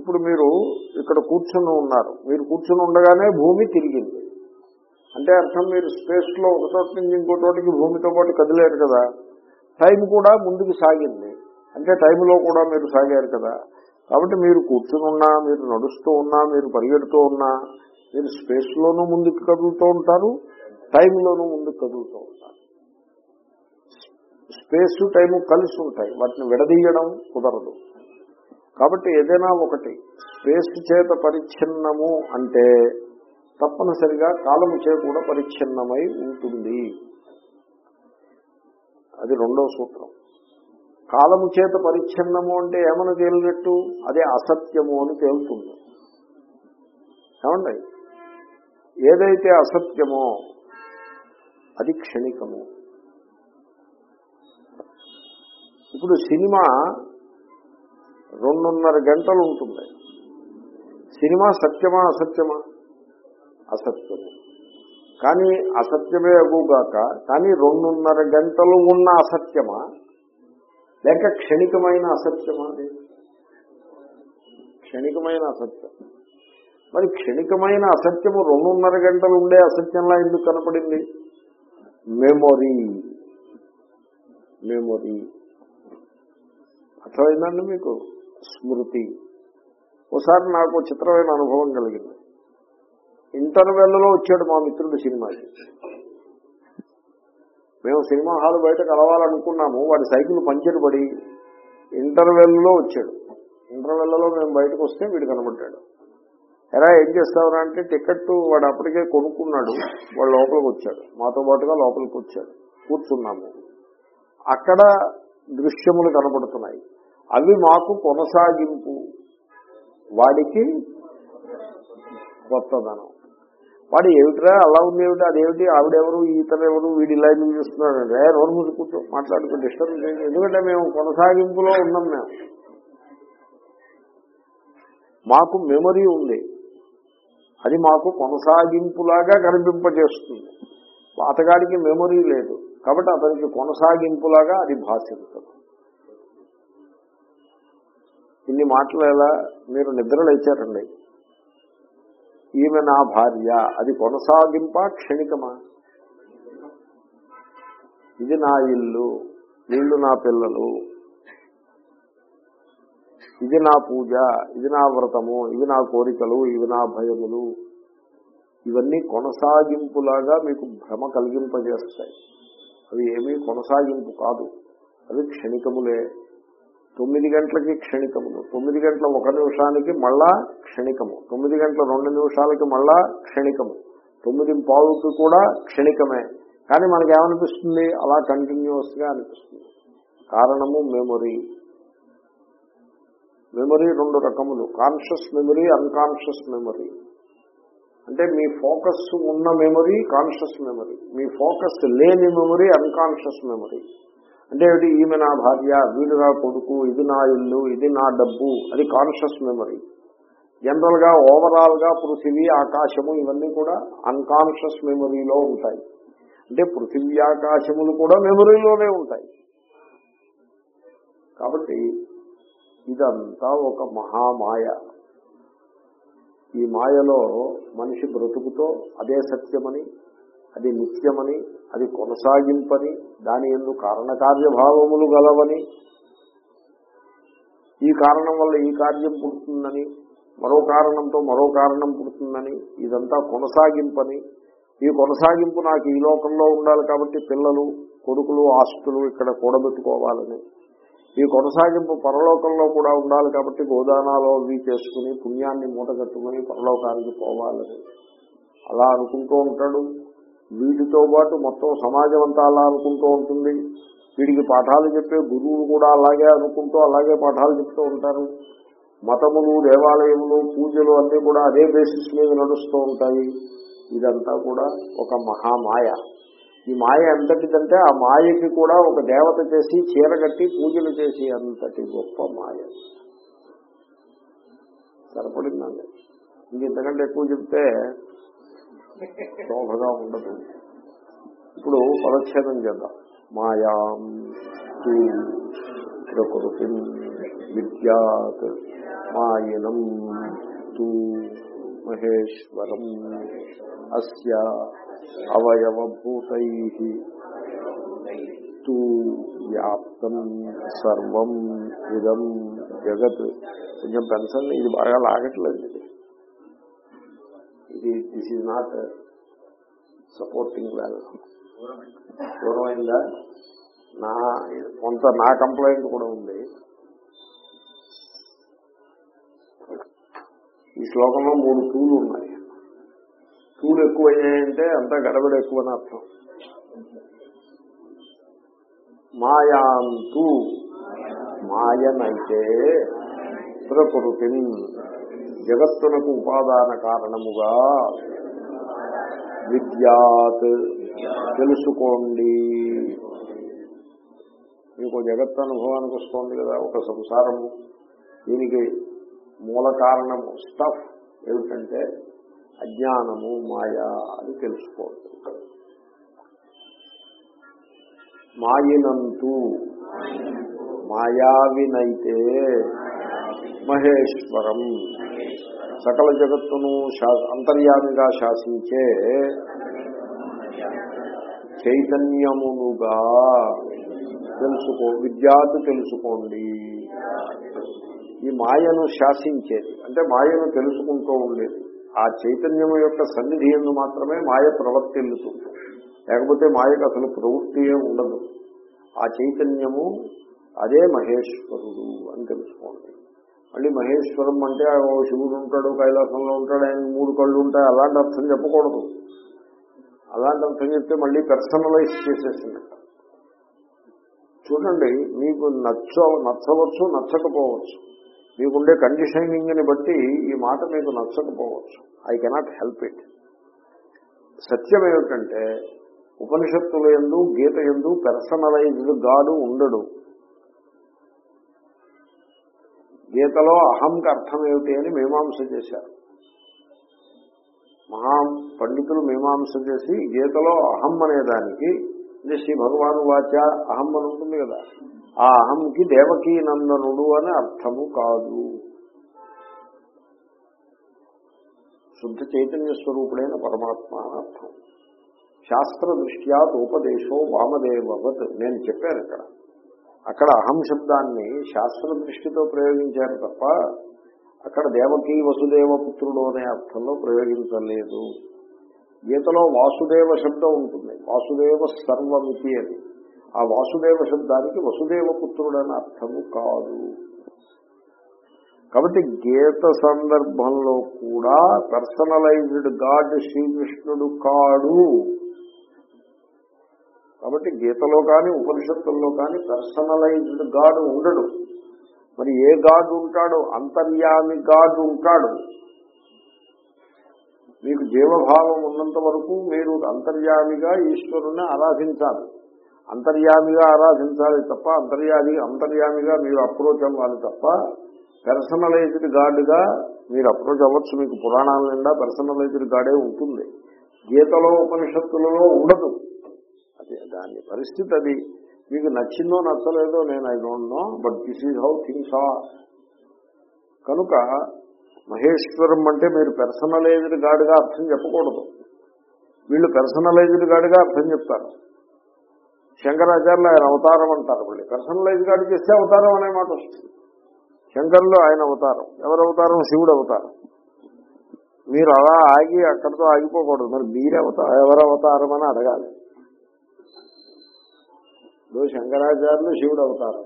ఇప్పుడు మీరు ఇక్కడ కూర్చుని ఉన్నారు. మీరు కూర్చుని ఉండగానే భూమి తిరిగింది. అంటే అర్థం మీరు స్పేస్లో ఒక చోట నుంచి ఇంకో చోటికి భూమితో పాటు కదిలేరు కదా. టైం కూడా ముందుకు సాగింది. అంటే టైంలో కూడా మీరు సాగారు కదా. కాబట్టి మీరు కూర్చునున్నా మీరు నడుస్తూ ఉన్నా మీరు పరిగెడుతూ ఉన్నా మీరు స్పేస్ లోనూ ముందుకు కదులుతూ ఉంటారు టైంలోనూ ముందుకు కదులుతూ ఉంటారు. స్పేస్ టైము కలిసి ఉంటాయి. వాటిని విడదీయడం కుదరదు. కాబట్టి ఏదైనా ఒకటి. స్పేస్ చేత పరిచ్ఛిన్నము అంటే తప్పనిసరిగా కాలము చే కూడా పరిచ్ఛిన్నమై ఉంటుంది. అది రెండవ సూత్రం. కాలము చేత పరిచ్ఛిన్నము అంటే ఏమని తేలినట్టు? అదే అసత్యము అని తేలుతుంది. ఏమండి? ఏదైతే అసత్యమో అది క్షణికము. ఇప్పుడు సినిమా రెండున్నర గంటలు ఉంటుంది సినిమా సత్యమా అసత్యమా? అసత్యమే. కానీ అసత్యమే అగుగాక కానీ రెండున్నర గంటలు ఉన్న అసత్యమా? లేక క్షణికమైన అసత్యమా అది? క్షణికమైన అసత్యం. మరి క్షణికమైన అసత్యము రెండున్నర గంటలు ఉండే అసత్యంలా ఎందుకు కనపడింది? మెమొరీ. మెమొరీ. అర్థమైందండి మీకు? స్మృతి. ఒకసారి నాకు చిత్రమైన అనుభవం కలిగింది. ఇంటర్వెల్లో వచ్చాడు మా మిత్రుడు సినిమాకి మేము సినిమా హాల్ బయట కలవాలనుకున్నాము వాడి సైకిల్ పంచర్ పడి ఇంటర్వెల్లో వచ్చాడు. ఇంటర్వెల్లో మేము బయటకు వస్తే వీడు కనబడ్డాడు. ఎలా ఏం చేస్తావురా? అంటే టికెట్ వాడు అప్పటికే కొనుక్కున్నాడు వాడు లోపలికి వచ్చాడు. మాతో పాటుగా లోపలికి వచ్చాడు. కూర్చున్నాము. అక్కడ దృశ్యములు కనబడుతున్నాయి అవి మాకు కొనసాగింపు. వాడికి కొత్తదనం. వాడు ఏమిట్రా అలా ఉంది ఏమిటి అదేమిటి ఆవిడెవరు ఈతనెవరు వీడి లైన్ ఇలా ఎందుకు చూస్తున్నాడు అంటే రోడ్డు ముందు కూర్చో మాట్లాడుకో డిస్టర్బ్ ఎందుకంటే మేము కొనసాగింపులో ఉన్నాం మేము. మాకు మెమరీ ఉంది. అది మాకు కొనసాగింపులాగా కనిపింపజేస్తుంది. అతగాడికి మెమరీ లేదు. కాబట్టి అతనికి కొనసాగింపులాగా అది భాషించదు. ఇన్ని మాటలు ఎలా మీరు నిద్ర ఇచ్చారండి ఈమె నా భార్య అది కొనసాగింపా క్షణికమా? ఇది నా ఇల్లు వీళ్ళు నా పిల్లలు. ఇది నా పూజ ఇది నా వ్రతము ఇవి నా కోరికలు ఇవి నా భయములు. ఇవన్నీ కొనసాగింపులాగా మీకు భ్రమ కలిగింపజేస్తాయి. అవి ఏమీ కొనసాగింపు కాదు. అవి క్షణికములే. తొమ్మిది గంటలకి క్షణికములు తొమ్మిది గంటల ఒక నిమిషానికి మళ్ళా క్షణికము. తొమ్మిది గంటల రెండు నిమిషాలకి మళ్ళా క్షణికము. తొమ్మిది పావుకి కూడా క్షణికమే. కానీ మనకేమనిపిస్తుంది? అలా కంటిన్యూస్గా అనిపిస్తుంది. కారణము మెమొరీ మెమరీ రెండు రకములు. కాన్షియస్ మెమరీ అన్కాన్షియస్ మెమరీ అంటే మీ ఫోకస్ ఉన్న మెమరీ కాన్షియస్ మెమరీ మీ ఫోకస్ లేని మెమరీ అన్కాన్షియస్ మెమరీ అంటే ఈమె నా భార్య వీడు నా కొడుకు ఇది నా ఇల్లు ఇది నా డబ్బు. అది కాన్షియస్ మెమరీ జనరల్గా ఓవరాల్గా పృథివీ ఆకాశము ఇవన్నీ కూడా అన్కాన్షియస్ మెమరీలో ఉంటాయి. అంటే పృథివీ ఆకాశములు కూడా మెమరీలోనే ఉంటాయి. కాబట్టి ఇదంతా ఒక మహామాయ. ఈ మాయలో మనిషి బ్రతుకుతో అదే సత్యమని అది నిత్యమని అది కొనసాగింపని దాని ఎందు కారణకార్యభావములు గలవని ఈ కారణం వల్ల ఈ కార్యం పుడుతుందని మరో కారణంతో మరో కారణం పుడుతుందని ఇదంతా కొనసాగింపని. ఈ కొనసాగింపు నాకు ఈ లోకంలో ఉండాలి కాబట్టి పిల్లలు కొడుకులు ఆస్తులు ఇక్కడ కూడబెట్టుకోవాలని. ఈ కొనసాగింపు పరలోకంలో కూడా ఉండాలి కాబట్టి గోదానాలో అవి చేసుకుని పుణ్యాన్ని మూటగట్టుకుని పరలోకానికి పోవాలని. అలా అనుకుంటూ ఉంటాడు. వీటితో పాటు మొత్తం సమాజం అంతా అలా అనుకుంటూ ఉంటుంది. వీడికి పాఠాలు చెప్పే గురువులు కూడా అలాగే అనుకుంటూ అలాగే పాఠాలు చెప్తూ ఉంటారు. మతములు దేవాలయములు పూజలు అన్నీ కూడా అదే బేసిస్ మీద నడుస్తూ ఉంటాయి. ఇదంతా కూడా ఒక మహామాయ. ఈ మాయ ఎంతటిదంటే ఆ మాయకి కూడా ఒక దేవత చేసి చీర కట్టి పూజలు చేసి అంతటి గొప్ప మాయ. సరిపడిందండి. ఇంకెంతకంటే ఎక్కువ చెప్తే శోభగా ఉండదు. ఇప్పుడు పదచ్ఛేదం చేద్దాం. మాయాం ప్రకృతి విద్యాత్ మాయనం తు మహేశ్వరం అస్య అవయవభూతై తు వ్యాప్తం సర్వం ఇదం జగత్. కొంచెం పెన్షన్ ఇది బాగా లాగట్లేదు. ఇది this is not supporting well దూరమైందా నా కొంత నా కంప్లైంట్ కూడా ఉంది. ఈ శ్లోకంలో మూడు టూలు ఉన్నాయి. టూలు ఎక్కువయ్యాయంటే అంతా గడబడి ఎక్కువని అర్థం. మాయాంతు మాయనైతే ప్రకృతి. జగత్తునకు ఉపాదాన కారణముగా విద్యాత్. తెలుసుకోండి. మీకు జగత్ అనుభవానికి వస్తుంది కదా ఒక సంసారము. దీనికి మూల కారణము స్టఫ్ ఏమిటంటే అజ్ఞానము మాయా అని తెలుసుకోవచ్చు మాయినంతు మాయావినైతే మహేశ్వరం. సకల జగత్తును శా- అంతర్యామిగా శాసించే చైతన్యమునుగా తెలుసుకో విద్యాత్ తెలుసుకోండి. ఈ మాయను శాసించేది అంటే మాయను తెలుసుకుంటూ ఉండేది ఆ చైతన్యము యొక్క సన్నిధి ఎందు మాత్రమే మాయ ప్రవర్తిల్లుతుంది లేకపోతే మాయకు అసలు ప్రవృత్తియే ఉండదు. ఆ చైతన్యము అదే మహేశ్వరుడు అని తెలుసుకోండి. మళ్ళీ మహేశ్వరం అంటే శివుడు ఉంటాడు కైలాసంలో ఉంటాడు ఆయన మూడు కళ్ళు ఉంటాయి అలాంటి అర్థం చెప్పకూడదు. అలాంటి అర్థం చెప్తే మళ్ళీ పర్సనలైజ్ చేసేసింది. చూడండి మీకు నచ్చ నచ్చవచ్చు నచ్చకపోవచ్చు. మీకుండే కండిషనింగ్ని బట్టి ఈ మాట మీకు నచ్చకపోవచ్చు. ఐ కెనాట్ హెల్ప్ ఇట్ సత్యం ఏమిటంటే ఉపనిషత్తుల ఎందు గీత ఎందు పర్సనలైజ్డ్ గాడు ఉండడు. గీతలో అహంకి అర్థం ఏమిటి అని మీమాంస చేశారు. మహా పండితులు మీమాంస చేసి గీతలో అహం అనేదానికి అంటే శ్రీ భగవాను వాచ అహం అని ఉంటుంది కదా. ఆ అహంకి దేవకీ నందనుడు అని అర్థము కాదు. శుద్ధ చైతన్య స్వరూపుడైన పరమాత్మ అని అర్థం. శాస్త్ర దృష్ట్యా ఉపదేశో వామదేవవత్. నేను చెప్పాను ఇక్కడ. అక్కడ అహం శబ్దాన్ని శాస్త్ర దృష్టితో ప్రయోగించారు తప్ప అక్కడ దేవకీ వసుదేవ పుత్రుడు అనే అర్థంలో ప్రయోగించలేదు. గీతలో వాసుదేవ శబ్దం ఉంటుంది. వాసుదేవ సర్వమితి అని. ఆ వాసుదేవ శబ్దానికి వసుదేవ పుత్రుడని అర్థము కాదు. కాబట్టి గీత సందర్భంలో కూడా పర్సనలైజ్డ్ గాడ్ శ్రీకృష్ణుడు కాడు. కాబట్టి గీతలో కానీ ఉపనిషత్తుల్లో కానీ పర్సనలైజ్డ్ గాడ్ ఉండడు. మరి ఏ గాడ్ ఉంటాడు అంతర్యామి గాడ్ ఉంటాడు. మీకు జీవభావం ఉన్నంత వరకు మీరు అంతర్యామిగా ఈశ్వరుని ఆరాధించాలి. అంతర్యామిగా ఆరాధించాలి తప్ప అంతర్యామి అంతర్యామిగా మీరు అప్రోచ్ అవ్వాలి తప్ప పర్సనలైజ్డ్ గాడ్గా మీరు అప్రోచ్ అవ్వచ్చు. మీకు పురాణాల నిండా పర్సనలైజ్డ్ గాడే ఉంటుంది. గీతలో ఉపనిషత్తులలో ఉండదు. అది దాని పరిస్థితి అది. మీకు నచ్చిందో నచ్చలేదో నేను I don't know but this is how things are. కనుక మహేశ్వరం అంటే మీరు పర్సనలైజ్డ్ గాడిగా అర్థం చెప్పకూడదు. వీళ్ళు పర్సనలైజ్డ్ గాడిగా అర్థం చెప్తారు. శంకరాచార్యులు ఆయన అవతారం అంటారు మళ్ళీ. పర్సనలైజ్ గాడి చేస్తే అవతారం అనే మాట వస్తుంది. శంకర్లో ఆయన అవతారం. ఎవరు అవతారం? శివుడు అవతారం. మీరు అలా ఆగి అక్కడితో ఆగిపోకూడదు. మరి మీరు అవతారం ఎవరు అవతారం అని అడగాలి. ఇప్పుడు శంకరాచార్యులు శివుడు అవుతారు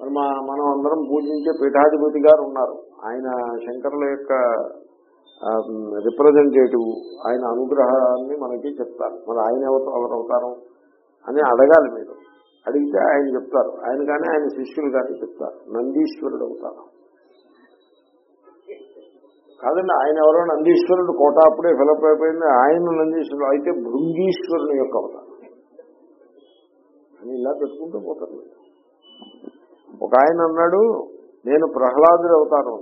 మరి మా మనం అందరం పూజించే పీఠాధిపతి గారు ఉన్నారు. ఆయన శంకరుల యొక్క రిప్రజెంటేటివ్ ఆయన అనుగ్రహాన్ని మనకి చెప్తారు. మరి ఆయన ఎవరు ఎవరు అవతారం అని అడగాలి మీరు. అడిగితే ఆయన చెప్తారు. ఆయన కానీ ఆయన శిష్యులు కానీ చెప్తారు. నందీశ్వరుడు అవుతారు కాదండి ఆయన ఎవరో నందీశ్వరుడు కోట అప్పుడే ఫిలప్ అయిపోయింది. ఆయన నందీశ్వరుడు. అయితే భృంగీశ్వరుని యొక్క అవతారం. అని ఇలా పెట్టుకుంటూ పోతారు. ఒక ఆయన అన్నాడు నేను ప్రహ్లాదుడు అవతారం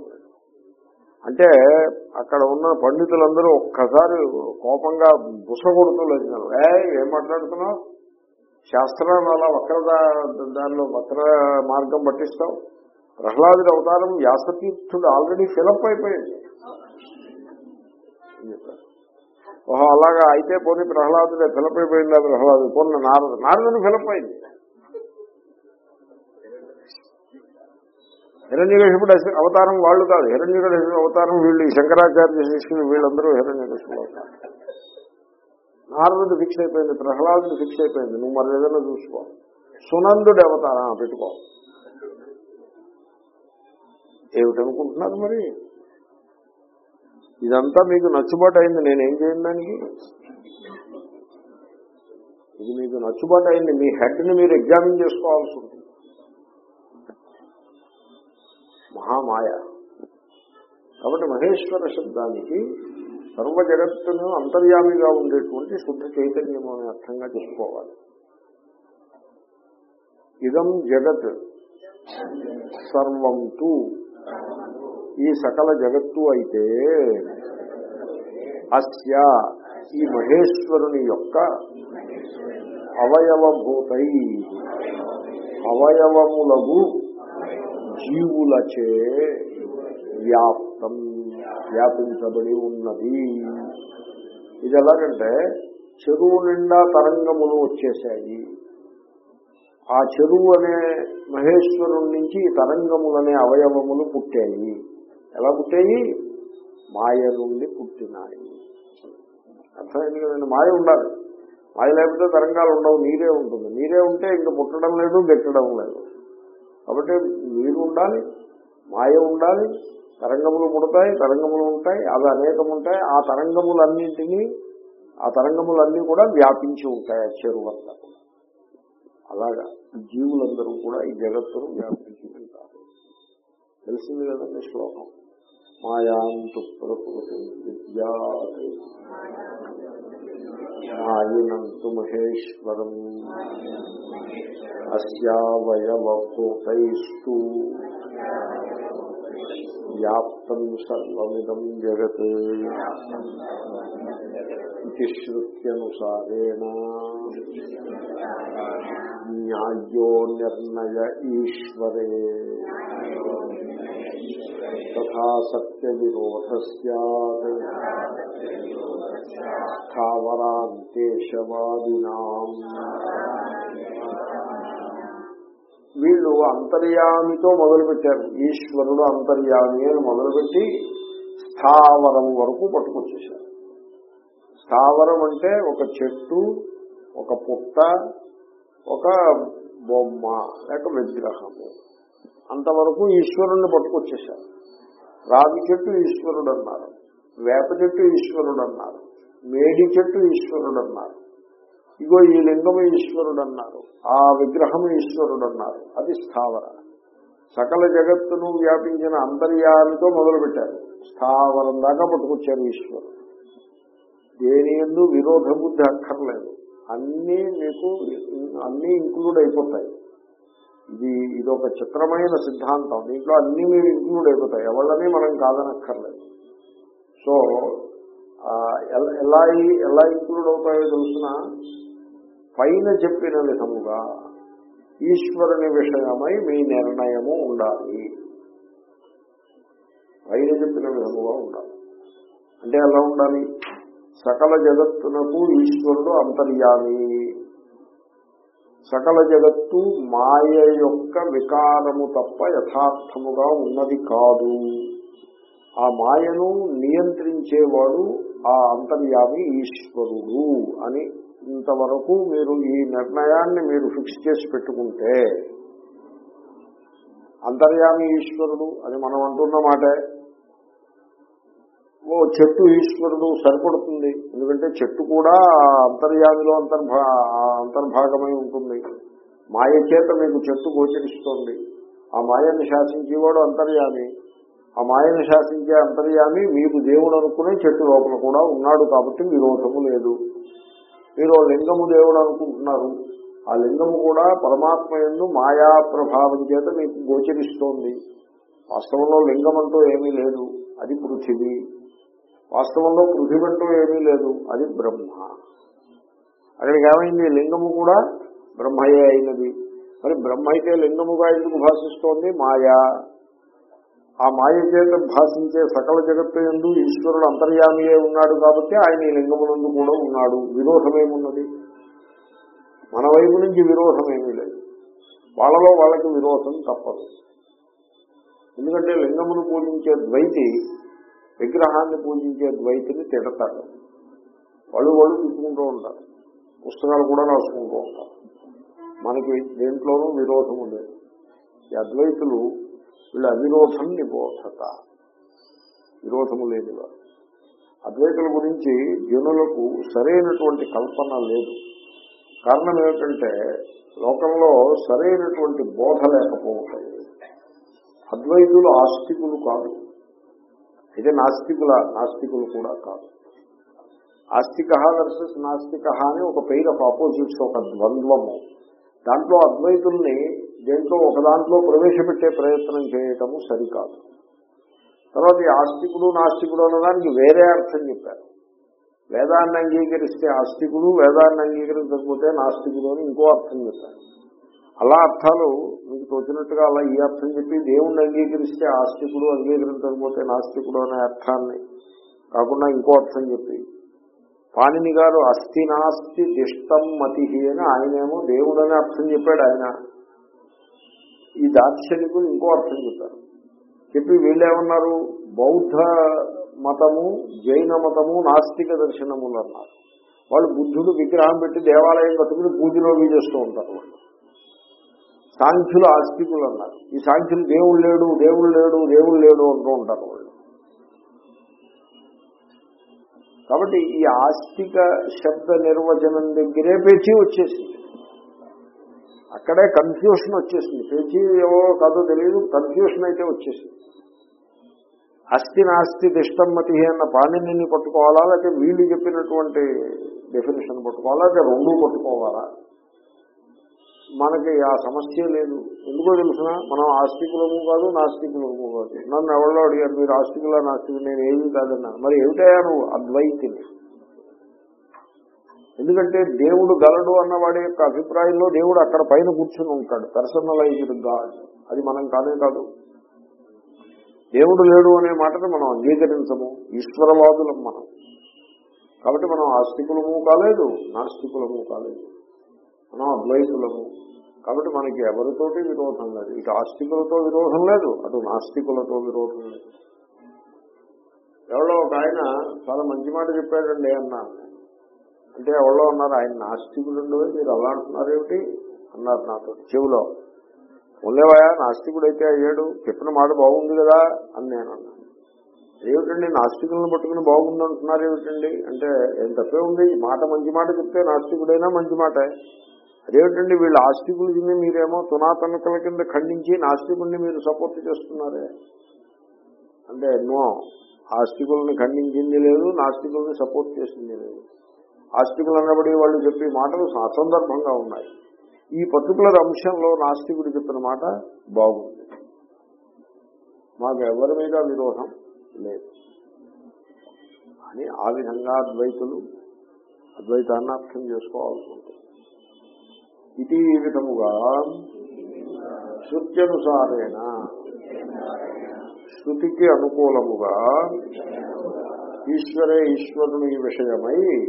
అంటే అక్కడ ఉన్న పండితులందరూ ఒక్కసారి కోపంగా బుసగొడుతూ లేచినారు. ఏ ఏం మాట్లాడుతున్నావు? శాస్త్రాన్ని అలా వక్ర దానిలో వక్ర మార్గం పట్టిస్తావు? ప్రహ్లాదుడు అవతారం వ్యాసతీర్థుడు ఆల్రెడీ ఫిలప్ అయిపోయింది ఓహో అలాగా. అయితే పోనీ ప్రహ్లాదుడే ఫిలపైపోయిందా ప్రహ్లాదు? పోన్న నారదు. నారదుడు ఫిలపైంది అయింది హిరణ్యకశిపుడు అవతారం వాళ్ళు కాదు. హిరణ్యకశిపుడు అవతారం వీళ్ళు ఈ శంకరాచార్య శిష్యులు వీళ్ళందరూ హిరణ్యకశిపుడు అవతారం. నారదుడు ఫిక్స్ అయిపోయింది ప్రహ్లాదుడు ఫిక్స్ అయిపోయింది. నువ్వు మరి ఏదైనా చూసుకో. సునందుడు అవతారం పెట్టుకో. ఏమిటనుకుంటున్నారు మరి? ఇదంతా మీకు నచ్చుబాటు అయింది నేనేం చేయను దానికి? ఇది మీకు నచ్చుబాటు అయింది మీ హెడ్ని మీరు ఎగ్జామిన్ చేసుకోవాల్సి ఉంటుంది. మహామాయ. కాబట్టి మహేశ్వర శబ్దానికి సర్వ జగత్తును అంతర్యామిగా ఉండేటువంటి శుద్ధ చైతన్యం అనే అర్థంగా చెప్పుకోవాలి. ఇదం జగత్ సర్వంతూ ఈ సకల జగత్తు అయితే అస్య ఈ మహేశ్వరుని యొక్క అవయవభూతై అవయవములగు జీవులచే వ్యాప్తం వ్యాపించబడి ఉన్నది. ఇది ఎలాగంటే చెరువు నిండా తరంగములు వచ్చేసాయి ఆ చెరువు అనే మహేశ్వరుడి నుంచి తరంగములనే అవయవములు పుట్టాయి. ఎలా పుట్టాయి? మాయ నుండి పుట్టినాయి. అర్థమైంది కదండి? మాయ ఉండాలి. మాయ లేకపోతే తరంగాలు ఉండవు నీరే ఉంటుంది. నీరే ఉంటే ఇంక పుట్టడం లేదు గెట్టడం లేదు. కాబట్టి నీరు ఉండాలి మాయ ఉండాలి తరంగములు పుడతాయి తరంగములు ఉంటాయి అవి అనేకం ఉంటాయి. ఆ తరంగములన్నింటినీ ఆ తరంగములన్నీ కూడా వ్యాపించి ఉంటాయి ఆ చెరువంతా అలాగా జీవులందరూ కూడా ఈ జగత్తును వ్యాపించి ఉంటారు. తెలిసింది కదండి శ్లోకం? మాయాంతు ప్రకృతి విద్యా. మాయినంతు మహేశ్వరం. అస్యావయవభూతైస్తు వ్యాప్తం సర్వమిదం జగత్. ఇది శ్రుత్యనుసారేణ న్యాయో నిర్ణయ ఈశ్వరే. తథా సత్య విరోధ సత్ వీళ్ళు అంతర్యామితో మొదలుపెట్టారు. ఈశ్వరుడు అంతర్యామి అని మొదలుపెట్టి స్థావరం వరకు పట్టుకొచ్చేశారు. స్థావరం అంటే ఒక చెట్టు ఒక పుట్ట ఒక బొమ్మ లేక విగ్రహము. అంతవరకు ఈశ్వరుణ్ణి పట్టుకొచ్చేశారు. రావి చెట్టు ఈశ్వరుడు అన్నారు వేప చెట్టు ఈశ్వరుడు అన్నారు మేడి చెట్టు ఈశ్వరుడు అన్నారు ఇగో ఈ లింగము ఈశ్వరుడు అన్నారు ఆ విగ్రహము ఈశ్వరుడు అన్నారు అది స్థావర. సకల జగత్తును వ్యాపించిన అంతర్యాలతో మొదలుపెట్టారు. స్థావరం దాకా పట్టుకొచ్చారు ఈశ్వరుడు. దేని ఎందు విరోధ బుద్ధి అక్కర్లేదు. అన్నీ మీకు అన్నీ ఇంక్లూడ్ అయిపోతాయి. ఇది ఇదొక చిత్రమైన సిద్ధాంతం. దీంట్లో అన్ని మీరు ఇంక్లూడ్ అయిపోతాయి. ఎవళ్ళని మనం కాదనక్కర్లేదు. సో ఎలా ఈ- ఎలా ఇంక్లూడ్ అవుతాయో తెలుసిన? పైన చెప్పిన విధముగా ఈశ్వరుని విషయమై మీ నిర్ణయము ఉండాలి. పైన చెప్పిన విధముగా ఉండాలి. అంటే ఎలా ఉండాలి? సకల జగత్తునకు ఈశ్వరుడు అంతర్యామి. సకల జగత్తు మాయ యొక్క వికారము తప్ప యథార్థముగా ఉన్నది కాదు. ఆ మాయను నియంత్రించేవాడు ఆ అంతర్యామి ఈశ్వరుడు అని ఇంతవరకు మీరు ఈ నిర్ణయాన్ని మీరు ఫిక్స్ చేసి పెట్టుకుంటే అంతర్యామి ఈశ్వరుడు అని మనం అంటున్న మాటే ఓ చెట్టు ఈశ్వరుడు సరిపడుతుంది. ఎందుకంటే చెట్టు కూడా అంతర్యామిలో అంతర్భా అంతర్భాగమై ఉంటుంది. మాయ చేత మీకు చెట్టు గోచరిస్తోంది. ఆ మాయను శాసించేవాడు అంతర్యామి. ఆ మాయను శాసించే అంతర్యామి మీకు దేవుడు అనుకునే చెట్టు లోపల కూడా ఉన్నాడు కాబట్టి విరోధము లేదు. మీరు లింగము దేవుడు అనుకుంటున్నారు. ఆ లింగము కూడా పరమాత్మ ఎందు మాయా ప్రభావం చేత మీకు గోచరిస్తోంది. వాస్తవంలో లింగం అంటూ ఏమీ లేదు. అది పృథివీ. వాస్తవంలో పృథివంటూ అంటూ ఏమీ లేదు అది బ్రహ్మ. అక్కడికి ఏమైంది? లింగము కూడా బ్రహ్మయే అయినది. మరి బ్రహ్మ అయితే లింగముగా ఎందుకు భాషిస్తోంది? మాయా. ఆ మాయ చేత భాషించే సకల జగత్తు ఎందు ఈశ్వరుడు అంతర్యామియే ఉన్నాడు కాబట్టి ఆయన ఈ లింగమునందు కూడా ఉన్నాడు. విరోధమేమున్నది? మన వైపు నుంచి విరోధమేమీ లేదు. వాళ్ళలో వాళ్ళకి విరోధం తప్పదు. ఎందుకంటే లింగమును పూజించే ద్వైతి విగ్రహాన్ని పూజించే ద్వైతిని తిడతారు. వాళ్ళు వాళ్ళు తిట్టుకుంటూ ఉంటారు. పుస్తకాలు కూడా రాసుకుంటూ ఉంటారు. మనకి దేంట్లోనూ విరోధం లేదు. ఈ అద్వైతులు వీళ్ళు అవిరోధం నిబోధత. విరోధము లేని వారు. అద్వైతుల గురించి జనులకు సరైనటువంటి కల్పన లేదు. కారణం ఏమిటంటే లోకంలో సరైనటువంటి బోధ లేకపోవటం అద్వైతులు ఆస్తికులు కాదు. అయితే నాస్తికుల నాస్తికులు కూడా కాదు. ఆస్తిక వర్సెస్ నాస్తిక అని ఒక పెయిర్ ఆఫ్ ఆపోజిట్స్ ఒక ద్వంద్వము. దాంట్లో అద్వైతుల్ని దేంట్లో ఒక దాంట్లో ప్రవేశపెట్టే ప్రయత్నం చేయటము సరికాదు. తర్వాత ఈ ఆస్తికుడు నాస్తికుడు అనడానికి వేరే అర్థం చెప్పారు. వేదాన్ని అంగీకరిస్తే ఆస్తికుడు వేదాన్ని అంగీకరించకపోతే నాస్తికుడు అని ఇంకో అర్థం చెప్పారు. అలా అర్థాలు మీకు తోచినట్టుగా అలా ఈ అర్థం చెప్పి దేవుణ్ణి అంగీకరిస్తే ఆస్తికుడు అంగీకరించకపోతే నాస్తికుడు అనే అర్థాన్ని కాకుండా ఇంకో అర్థం చెప్పి పాణిని గారు అస్థి నాస్తి దిష్టం మతి అని ఆయనేమో దేవుడు అనే అర్థం చెప్పాడు ఆయన. ఈ దార్శనికులు ఇంకో అర్థం చెప్పారు. చెప్పి వీళ్ళేమన్నారు? బౌద్ధ మతము జైన మతము నాస్తిక దర్శనములు అన్నారు. వాళ్ళు బుద్ధుడు విగ్రహం పెట్టి దేవాలయం కట్టుకుని పూజలో చేస్తూ ఉంటారు వాళ్ళు. సాంఖ్యులు ఆస్తికులు అన్నారు. ఈ సాంఖ్యులు దేవుడు లేడు దేవుడు లేడు దేవుడు లేడు అంటూ ఉంటారు వాళ్ళు. కాబట్టి ఈ ఆస్తిక శబ్ద నిర్వచనం దగ్గరే పేచీ వచ్చేసింది. అక్కడే కన్ఫ్యూషన్ వచ్చేసింది. పేచీ ఏవో కాదో తెలియదు కన్ఫ్యూషన్ అయితే వచ్చేసింది. అస్థి నాస్తి దిష్టమ్మతి అన్న పాణిని పట్టుకోవాలా లేకపోతే వీళ్ళు చెప్పినటువంటి డెఫినేషన్ పట్టుకోవాలా లేకపోతే రెండు పట్టుకోవాలా? మనకి ఆ సమస్య లేదు. ఎందుకో తెలుసిన? మనం ఆస్తికులము కాదు నాస్తికులము కాదు. నన్ను ఎవరో అడిగారు మీరు ఆస్తికుల నాస్తికులు? నేను ఏమీ కాదన్నాను మరి ఏమిటయా నువ్వు అద్వైతిని ఎందుకంటే దేవుడు గలడు అన్నవాడి యొక్క అభిప్రాయంలో దేవుడు అక్కడ పైన కూర్చుని ఉంటాడు. పర్సనలైజ్డ్ గాడ్ అది మనం కాదే కాదు. దేవుడు లేడు అనే మాటను మనం అంగీకరించము. ఈశ్వరవాదులం మనం. కాబట్టి మనం ఆస్తికులము కాలేదు నాస్తికులము కాలేదు. మనం అద్వైతులము. కాబట్టి మనకి ఎవరితోటి విరోధం లేదు. ఇటు ఆస్తికులతో విరోధం లేదు అటు నాస్తికులతో విరోధం లేదు. ఎవరో ఒక ఆయన చాలా మంచి మాట చెప్పాడండి అన్నాను అంటే ఎవరో ఉన్నారు ఆయన నాస్తికుడు మీరు అలా అంటున్నారేమిటి అన్నారు నాతో చెవిలో. ఉండేవాయా నాస్తికుడైతే అయ్యాడు చెప్పిన మాట బాగుంది కదా అని నేను అన్నాను. ఏమిటండి నాస్తికులను పట్టుకుని బాగుంది అంటున్నారు ఏమిటండి? అంటే ఏం తప్పే ఉంది? మాట మంచి మాట చెప్తే నాస్తికుడైనా మంచి మాటే. అదేమిటండి వీళ్ళు ఆస్తికులు మీరేమో తునాతనకల కింద ఖండించి నాస్తికుల్ని మీరు సపోర్ట్ చేస్తున్నారే? అంటే నో. ఆస్తికుల్ని ఖండించింది లేదు నాస్తికుల్ని సపోర్ట్ చేసింది లేదు. ఆస్తికులు అనబడి వాళ్ళు చెప్పే మాటలు అసందర్భంగా ఉన్నాయి. ఈ పర్టికులర్ అంశంలో నాస్తికుడు చెప్పిన మాట బాగుంది. మాకు ఎవరి మీద విరోధం లేదు. అని ఆ విధంగా అద్వైతులు అద్వైతాన్ని అర్థం చేసుకోవాల్సి ఉంటుంది. ఇది ఈ విధముగా శృత్యనుసారేణ శృతికి అనుకూలముగా ఈశ్వరే ఈశ్వరుని విషయమై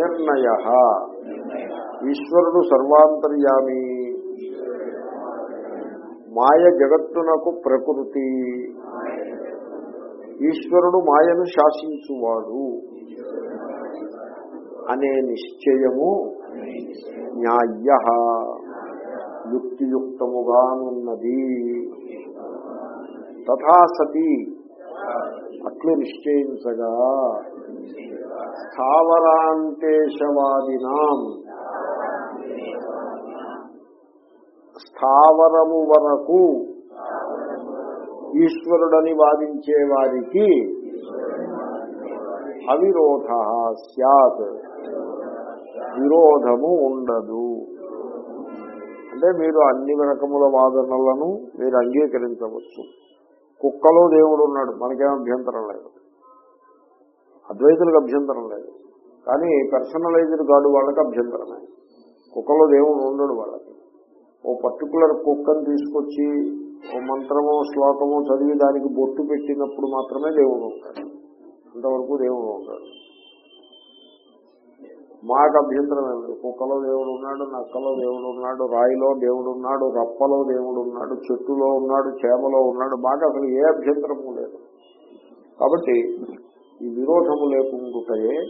నిర్ణయ ఈశ్వరుడు సర్వాంతర్యామి. మాయ జగత్తునకు ప్రకృతి. ఈశ్వరుడు మాయను శాసించువాడు. అనే నిశ్చయము న్యాయ యుక్తియుక్తముగానున్నది. తథా సతి అట్లు నిశ్చయించగా స్థావరాంతేశవాదినాం. స్థావరము వరకు ఈశ్వరుడని వాదించే వారికి అవిరోధ సత్ విరోధము ఉండదు. అంటే మీరు అన్ని రకముల వాదనలను మీరు అంగీకరించవచ్చు. కుక్కలో దేవుడు ఉన్నాడు మనకేం అభ్యంతరం లేదు. అద్వైతులకు అభ్యంతరం లేదు. కానీ పర్సనలైజ్డ్ గాడు వాళ్ళకి అభ్యంతరమే కుక్కలో దేవుడు ఉండడు వాళ్ళకి. ఓ పర్టికులర్ కుక్కను తీసుకొచ్చి ఓ మంత్రమో శ్లోకమో చదివి దానికి బొట్టు పెట్టినప్పుడు మాత్రమే దేవుడు ఉంటాడు. అంతవరకు దేవుడు ఉంటాడు మాకు అభ్యంతరం ఏం లేదు కుక్కలో దేవుడు ఉన్నాడు నక్కలో దేవుడు ఉన్నాడు రాయిలో దేవుడు ఉన్నాడు రప్పలో దేవుడు ఉన్నాడు చెట్టులో ఉన్నాడు చేమలో ఉన్నాడు. మాకు అసలు ఏ అభ్యంతరము లేదు. కాబట్టి ఈ విరోధము లేకుండాయే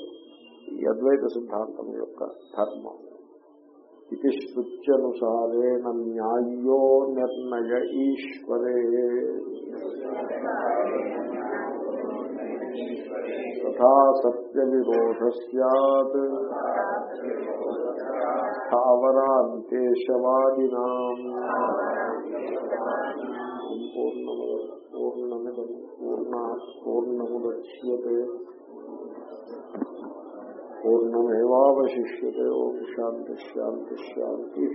ఈ అద్వైత సిద్ధాంతం యొక్క ధర్మం. ఇది శృత్యనుసారేణ న్యాయో నిర్ణయ ఈశ్వరే. తథా సత్య విరోధ సత్ స్థావరాంతేశవాదినా పూర్ణము పూర్ణమిదం పూర్ణ పూర్ణముద్యతే పూర్ణమేవాశిష్యతే ఓం శాంతి శాంతి శాంతి